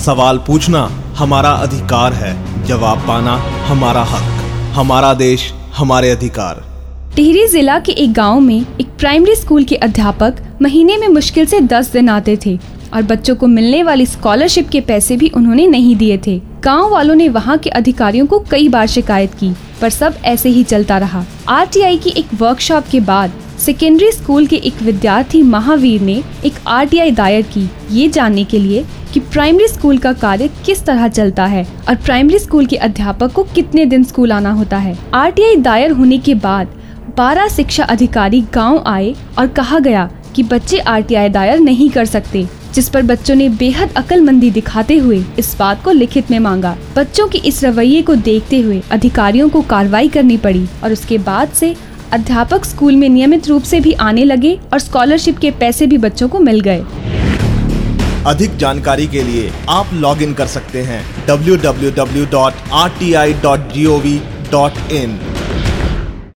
सवाल पूछना हमारा अधिकार है, जवाब पाना हमारा हक। हमारा देश हमारे अधिकार। टिहरी जिला के एक गाँव में एक प्राइमरी स्कूल के अध्यापक महीने में मुश्किल से दस दिन आते थे और बच्चों को मिलने वाली स्कॉलरशिप के पैसे भी उन्होंने नहीं दिए थे। गाँव वालों ने वहाँ के अधिकारियों को कई बार शिकायत की, पर सब ऐसे ही चलता रहा। आरटीआई की एक वर्कशॉप के बाद सेकेंडरी स्कूल के एक विद्यार्थी महावीर ने एक आरटीआई दायर की, ये जानने के लिए कि प्राइमरी स्कूल का कार्य किस तरह चलता है और प्राइमरी स्कूल के अध्यापक को कितने दिन स्कूल आना होता है। आरटीआई दायर होने के बाद 12 शिक्षा अधिकारी गाँव आए और कहा गया कि बच्चे आरटीआई दायर नहीं कर सकते, जिस पर बच्चों ने बेहद अकलमंदी दिखाते हुए इस बात को लिखित में मांगा। बच्चों के इस रवैये को देखते हुए अधिकारियों को कार्रवाई करनी पड़ी और उसके बाद से अध्यापक स्कूल में नियमित रूप से भी आने लगे और स्कॉलरशिप के पैसे भी बच्चों को मिल गए। अधिक जानकारी के लिए आप लॉग इन कर सकते हैं www.rti.gov.in